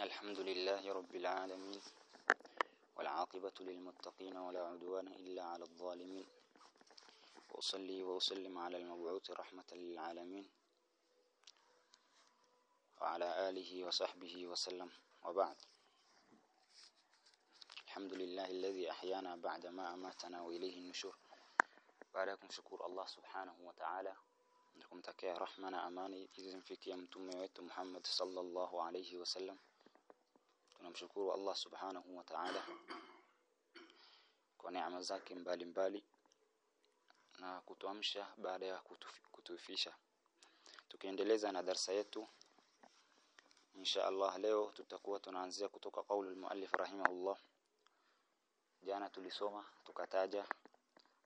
الحمد لله رب العالمين والعاقبة للمتقين ولا عدوان إلا على الظالمين. وأصلي وأسلم على المبعوث رحمة للعالمين. وعلى آله وصحبه وسلم. وبعد. الحمد لله الذي أحيانا بعد ما أماتنا وإليه النشور. وعليكم شكور الله سبحانه وتعالى. أنكم تكية رحمنا أماني إذن فيك يمتم متوم محمد صلى الله عليه وسلم. Tunamshukuru Allah subhanahu wa ta'ala kwa neema zake mbalimbali na kutuamsha baada ya kutufisha tukiendeleza na darsa yetu insha Allah leo tutakuwa tunaanzia kutoka kauli muallif rahimahullah. Jana tulisoma tukataja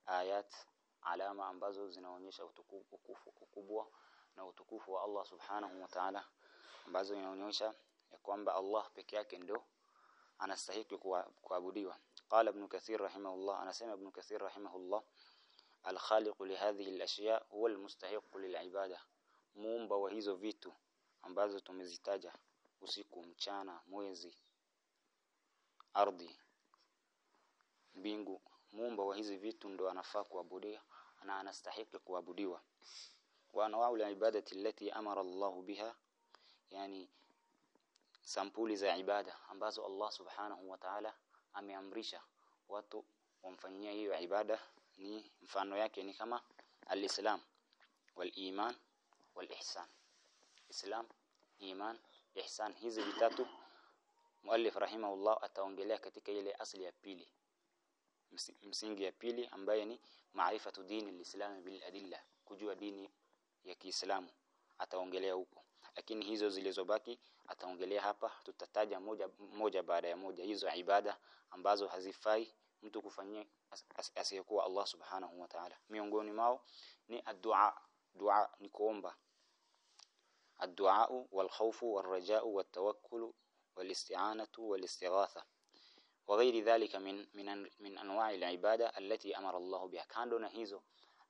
ayat alama ambazo zinaonyesha utukufu ukubwa na utukufu wa Allah subhanahu wa ta'ala ambazo inaonyesha ya kwamba Allah peke yake ndo anastahili kuabudiwa. Qala ibn kathir rahimahullah anasema ibn kathir rahimahullah al-khaliq li hadhihi al-ashya huwa al-mustahiq lil-ibada muumba wa hizo vitu ambazo tumezitaja usiku mchana mwezi ardhi mbingu muumba wa hizi vitu ndo anafaa kuabudia na anastahili kuabudiwa. Wa anwa'u al-ibadati allati amara Allah biha yani sampuli za ibada ambazo Allah subhanahu wa ta'ala ameamrisha watu wamfanyia hiyo ibada. Ni mfano yake ni kama al-islam wal-iman wal-ihsan. Islam iman ihsan. Hizi vitatu muallif rahimahullah ataongelea katika ile asli ya pili msingi ya pili ambaye ni maarifatu dini lislami bil adilla kujua dini ya Kiislamu. Ataongelea huko lakini hizo zilizobaki ataongelea hapa tutataja moja moja baada ya moja hizo ibada ambazo hazifai mtu kufanyia asiyekuwa Allah subhanahu wa ta'ala miongoni mao ni addu'a dua ni kuomba الدعاء والخوف والرجاء والتوكل والاستعانة والاستغاثة وغير ذلك من من من انواع العباده التي امر الله بها kando na hizo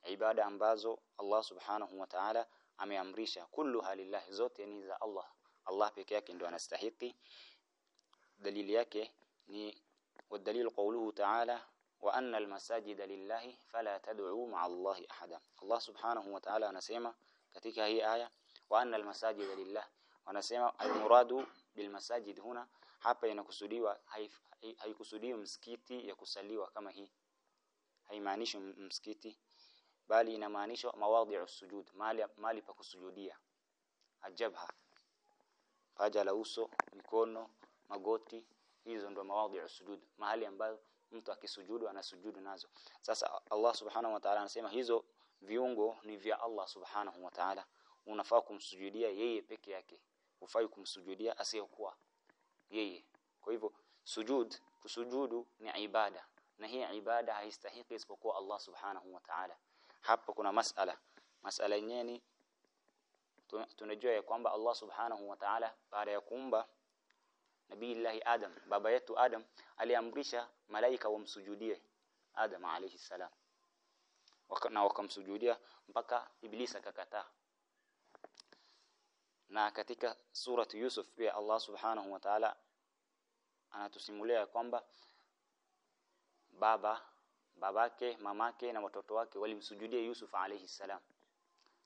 ibada ambazo Allah subhanahu wa ta'ala ameamrisha. Kullu halillahi zote ni za Allah. Allah peke yake ndio anastahili dalili yake ni qawluhu ta'ala wa anna almasajida lillahi fala tad'u Allah ahada. Allah subhanahu wa ta'ala anasema katika hii aya wa anna almasajida lillah wanasema almuradu bilmasajid huna hapa inakusudiwa haikusudiwi msikiti ya kusaliwa kama hii. Haimaanishi msikiti bali inamaanisha mawadhi'u sujud mali mali pa kusujudia. Ajabha paja la uso mikono magoti hizo ndio mawadhi'u sujud mahali ambayo mtu akisujudu anasujudu nazo. Sasa Allah subhanahu wa ta'ala anasema hizo viungo ni vya Allah subhanahu wa ta'ala. Unafaa kumsujudia yeye peke yake. Ufai kumsujudia asiyekuwa yeye. Kwa hivyo sujud kusujudu ni ibada. Na hii ibada haistahiki isipokuwa Allah subhanahu wa ta'ala hapa kuna masala. Masala yenyewe ni tunajua ya kwamba Allah subhanahu wa ta'ala baada ya kuumba nabii Adam baba yetu Adam aliamrisha malaika wamsujudie Adam alayhi salam. Na wakamsujudia mpaka Iblis akakataa. Na katika suratu Yusuf pia Allah subhanahu wa ta'ala anatusimulia kwamba baba babake mamake na watoto wake walimsujudia Yusuf alayhi salam.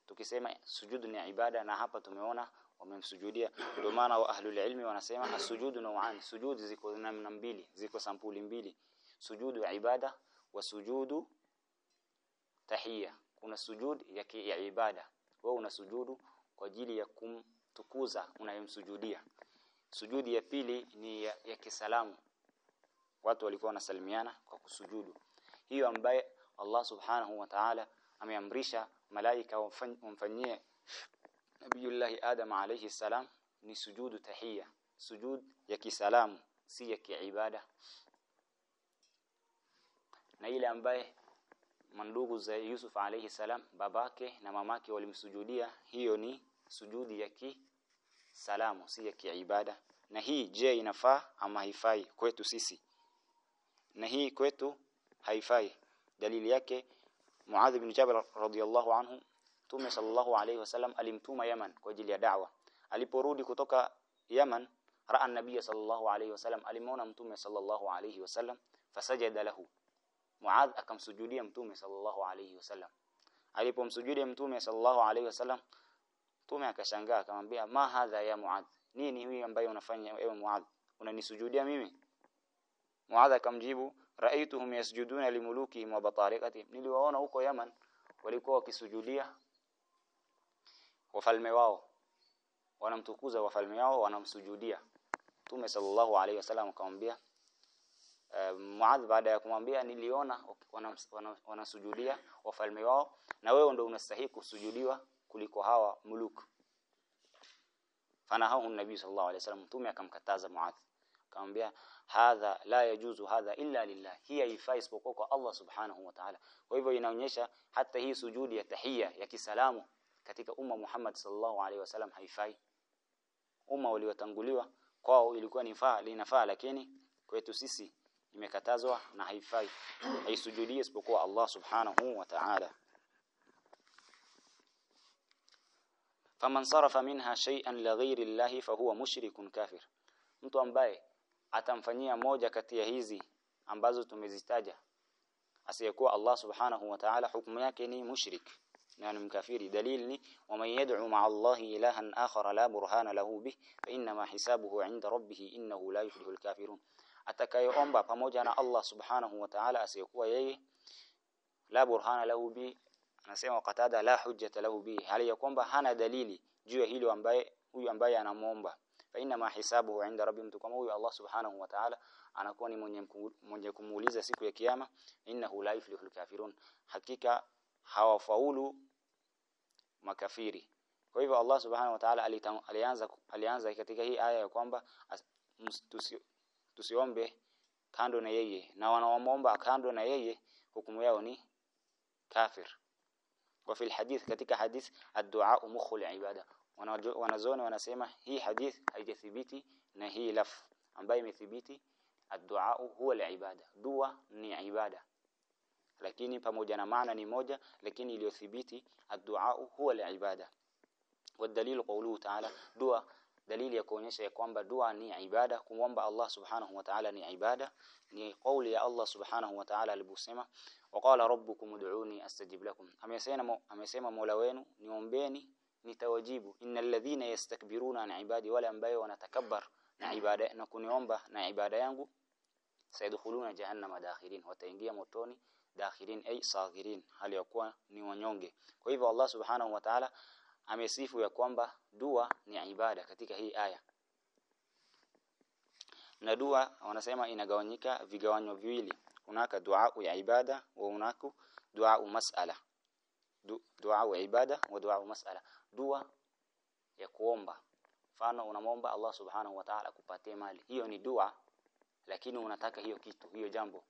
Tukisema sujudu ni ibada na hapa tumeona wamemsujudia. Ndio maana wa ahlul ilmi wanasema asujudu nau'an sujudu ziko namna mbili ziko sampuli mbili. Sujudu ibada wa sujudu tahia kuna sujud ya, ya ibada. Wewe una sujudu kwa ajili ya kumtukuza unayemsujudia. Sujudi ya pili ni ya, ya kisalamu. Watu walikuwa wanasalimiana kwa kusujudu hiyo ambaye Allah subhanahu wa ta'ala ameamrisha malaika wamfanyie nabiyullah adam alayhi salam ni sujudu tahiyya sujud ya kisalamu si ya kiibada. Na ile ambaye mandugu za Yusuf alayhi salam babake na mamake walimsujudia hiyo ni sujudi ya ki salamu si ya kiibada. Na hii je inafaa ama haifai kwetu sisi? Na hii kwetu haifai. Dalili yake Muadh ibn Jabal radhiyallahu anhu Mtume sallallahu alayhi wasallam alimtuma Yaman kwa ajili ya da'wa. Aliporudi kutoka Yaman ra'a an-nabiy sallallahu alayhi wasallam alimuona mtume sallallahu alayhi wasallam fasajada lahu. Muadh akamsujudia mtume sallallahu alayhi wasallam. Alipomsujudia mtume sallallahu alayhi wasallam mtume akashangaa akamwambia ma hadha ya Muadh? Nini huyu ambaye unafanya ewe Muadh? Unanisujudia mimi? Muadh akamjibu ra'aytuhum yasjuduna limulukihim wa batariqatihim. Niliwaona huko Yaman walikuwa wakisujudia wafalme wao. Wanamtukuza wafalme wao wanamsujudia. Mtume sallallahu alaihi wasallam akamwambia uh, Muadh baada ya kumwambia niliona wanasujudia wana, wana wafalme wao na wewe ndio unastahili kusujudiwa kuliko hawa muluk. Fanahahu nabii sallallahu alaihi wasallam. Mtume akamkataza Muadh akamwambia hadha la yajuzu hadha illa lillah. Hii haifai isipokuwa kwa Allah subhanahu wa ta'ala. Kwa hivyo inaonyesha hata hii sujudi ya tahia ya kisalamu katika umma Muhammad sallallahu alaihi wasallam haifai. Umma uliotanguliwa kwao ilikuwa ni faa linafaa lakini kwetu sisi imekatazwa na haifai. Haisujudie isipokuwa Allah subhanahu wa ta'ala. Faman sarafa minha shay'an la ghayri Allah fahuwa mushrikun kafir. Mtu ambaye atamfanyia moja kati ya hizi ambazo tumezitaja. Asiyekuwa Allah subhanahu wa ta'ala hukumu yake ni mushrik na ni mkafiri. Dalili ni waman yad'u ma'a Allah ilahan akhar la burhana lahu bih fa inna ma hisabuhu 'inda rabbih innahu la yuflihul kafirun. Atakayeomba pamoja na Allah subhanahu wa ta'ala asiyekuwa yeye la burhana lahu bi anasema qatada la hujjata lahu bi hali ya kwamba hana dalili juu ya hilo ambaye huyu ambaye anamuomba fa inna ma hisabuhu 'inda rabbi mtu kama huyu Allah subhanahu wa ta'ala anakuwa ni mwenye mwenye kumuuliza siku ya kiyama innahu la yuflihul kafirun. Hakika hawafaulu makafiri. Kwa hivyo Allah subhanahu wa ta'ala alianza alianza katika hii aya ya kwamba tusi, tusiombe kando na yeye na wanaomomba kando na yeye hukumu yao ni kafir. Fil hadith katika hadith ad-du'a mukhul ibada wanazoni wanasema hii hadith haijathibiti na hii laf ambayo imethibiti ad-du'a huwa al-ibada dua ni ibada lakini pamoja na maana ni moja lakini iliyothibiti ad-du'a huwa al-ibada والدليل قوله تعالى dua dalili ya kuonyesha ya kwamba dua ni ibada kumwomba Allah subhanahu wa ta'ala ni ibada ni kauli ya Allah subhanahu wa ta'ala aliposema waqala rabbukum ud'uni astajib lakum amesema amesema Mola wenu niombeni nitawajibu. Innal ladhina yastakbiruna an ibadi wala ambayo wanatakabbar na ibada na kuniomba na ibada yangu sayadkhuluna jahannama dakhirin wataingia motoni dakhirin ay saghirin hali ya kuwa ni wanyonge. Kwa hivyo Allah subhanahu wa ta'ala amesifu ya kwamba dua ni ibada katika hii aya. Na dua wanasema inagawanyika vigawanyo viwili. Unaka dua ya ibada wa unaku dua mas'ala. Du, dua ibada wa dua mas'ala dua ya kuomba. Mfano unamomba Allah subhanahu wa ta'ala kupatie mali. Hiyo ni dua lakini unataka hiyo kitu hiyo jambo.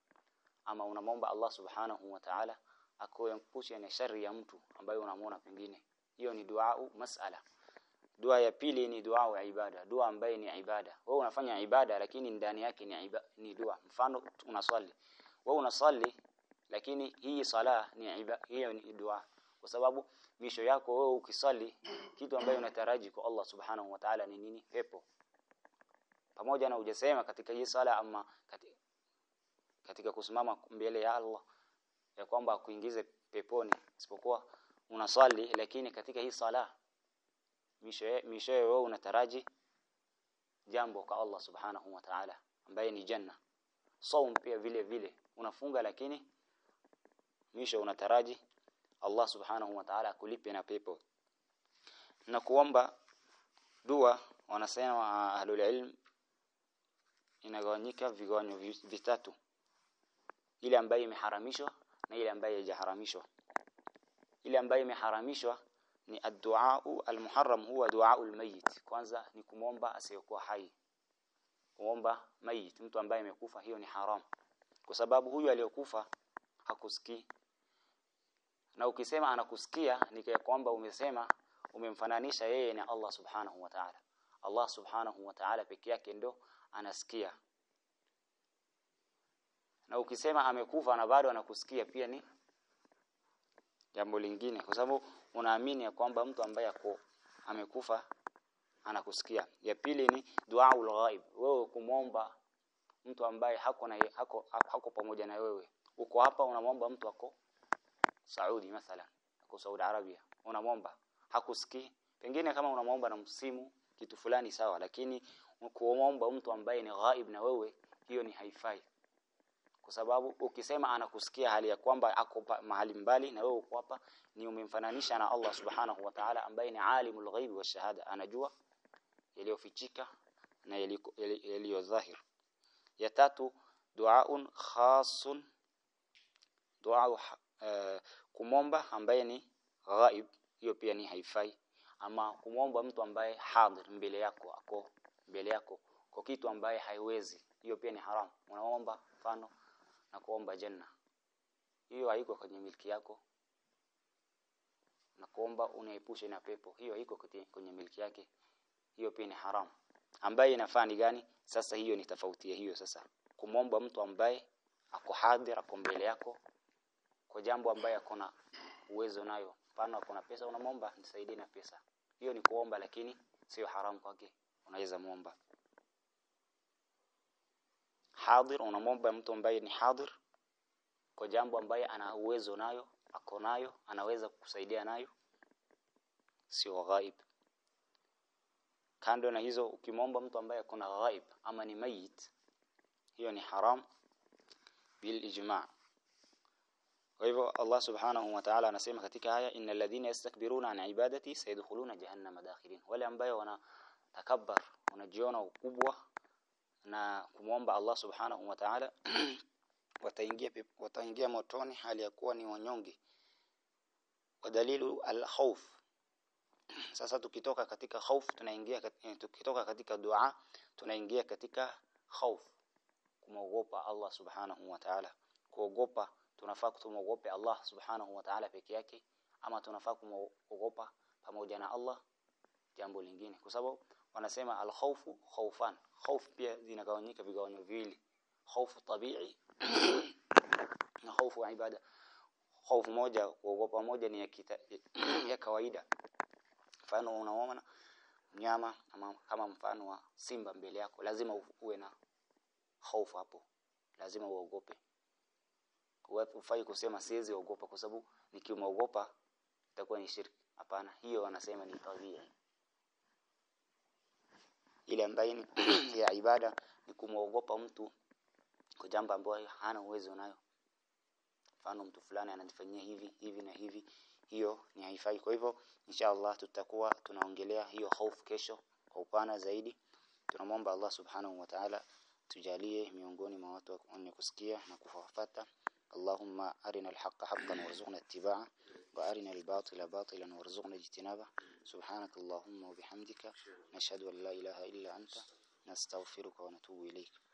Ama unamomba Allah subhanahu wa ta'ala akuepushe na shari ya mtu ambaye unamuona pengine. Hiyo ni dua mas'ala. Dua ya pili ni dua ya ibada. Dua ambaye ni ibada. Wewe unafanya ibada lakini ndani yake ni iba, ni dua. Mfano unaswali. Wewe unaswali lakini hii sala ni iba, hiyo ni dua kwa sababu misho yako wewe ukisali kitu ambayo unataraji kwa Allah subhanahu wa ta'ala ni nini? Pepo. Pamoja na ujasema katika hii sala ama katika, katika kusimama mbele ya Allah ya kwamba kuingize peponi isipokuwa unasali lakini katika hii sala misho wewe unataraji jambo kwa Allah subhanahu wa ta'ala ambaye ni janna saum pia vile vile unafunga lakini misho unataraji Allah subhanahu wa ta'ala kulipe na pepo. Na kuomba dua wanasema ahlul ilm inagawanyika vigawanyo vitatu. Ile ambayo imeharamishwa na ile ambayo haijaharamishwa. Ile ambayo imeharamishwa ni ad-du'a al-muharram huwa du'a al-mayyit. Kwanza ni kumomba asiyokuwa hai. Kuomba mayit mtu ambaye amekufa hiyo ni haram. Kwa sababu huyu aliyokufa hakusikii na ukisema anakusikia ni kwamba umesema umemfananisha yeye na Allah subhanahu wa ta'ala. Allah subhanahu wa ta'ala peke yake ndo anasikia. Na ukisema amekufa na bado anakusikia pia ni jambo lingine. Kwa sababu unaamini ya kwamba mtu ambaye ako amekufa anakusikia. Ya pili ni duaul ghaib. Wewe kumwomba mtu ambaye hako na hako, hako pamoja na wewe. Uko hapa unamwomba mtu ako Saudi mathalan ako Saudi Arabia. Unamwomba hakusikii. Pengine kama unamwomba na msimu kitu fulani sawa lakini kuomba mtu ambaye ni ghaib na wewe hiyo ni haifai. Kwa sababu ukisema anakusikia hali ya kwamba ako mahali mbali na wewe uko hapa ni umemfananisha na Allah subhanahu wa ta'ala ambaye ni alimul ghaibi wa shahada. Anajua yaliyofichika na yaliyo dhahir ya tatu duaun khasun dua uh, kumomba ambaye ni ghaib hiyo pia ni haifai. Ama kumwomba mtu ambaye hadir mbele yako ako mbele yako kwa kitu ambaye haiwezi hiyo pia ni haramu. unaomba mfano na kuomba janna. Hiyo haiko kwenye milki yako. Na kuomba unaepushe na pepo hiyo haiko kwenye milki yake. Hiyo pia ni haramu. ambaye inafaa ni gani? Sasa hiyo ni tofauti hiyo sasa. Kumwomba mtu ambaye ako hadir ako mbele yako kwa jambo ambaye akona uwezo nayo. Mfano akona pesa unamwomba nisaidie na pesa. Hiyo ni kuomba lakini sio haramu kwake. Unaweza muomba hadir unamwomba mtu ambaye ni hadir kwa jambo ambaye ana uwezo nayo ako nayo anaweza kukusaidia nayo sio ghaib. Kando na hizo ukimwomba mtu ambaye kuna ghaib ama ni mayit hiyo ni haram. Bil ijma' kwa hivyo Allah subhanahu wa ta'ala anasema katika haya innal ladhina yastakbiruna an ibadati sayadkhuluna jahannama dakhirin. Wale ambao wana takabbar wanajiona ukubwa na kumwomba Allah subhanahu wa ta'ala wataingia wataingia motoni hali ya kuwa ni wanyonge. Wadalilu al-khawf. Sasa tukitoka katika khauf tunaingia tukitoka katika dua tunaingia katika khauf kumwogopa Allah subhanahu wa ta'ala. Kuogopa tunafaa kumwogopa Allah subhanahu wa ta'ala peke yake ama tunafaa kumwogopa pamoja na Allah jambo lingine. Kwa sababu wanasema al-khawfu khawfan khawf pia zinagawanyika vigawanyo viwili khawfu tabi'i na khawfu ibada. Khawfu moja kuogopa moja ni ya, kita, ya kawaida. Mfano unaona mnyama ama kama mfano wa simba mbele yako lazima uwe na hofu hapo lazima uogope ufai kusema siwezi ogopa kwa sababu nikimwogopa itakuwa ni shirki hapana hiyo wanasema ni tabia ile ambayo ya ibada ni kumwogopa mtu kwa jambo ambalo hana uwezo nayo. Mfano mtu fulani ananifanyia hivi hivi na hivi hiyo ni haifai. Kwa hivyo inshallah tutakuwa tunaongelea hiyo hofu kesho kwa upana zaidi. Tunamwomba Allah subhanahu wa ta'ala tujalie miongoni mwa watu wenye kusikia na kufuata اللهم أرنا الحق حقا وارزقنا اتباعه وأرنا الباطل باطلا وارزقنا اجتنابه. سبحانك اللهم وبحمدك نشهد أن لا إله إلا أنت نستغفرك ونتوب إليك.